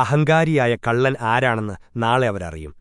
അഹങ്കാരിയായ കള്ളൻ ആരാണെന്ന് നാളെ അവരറിയും.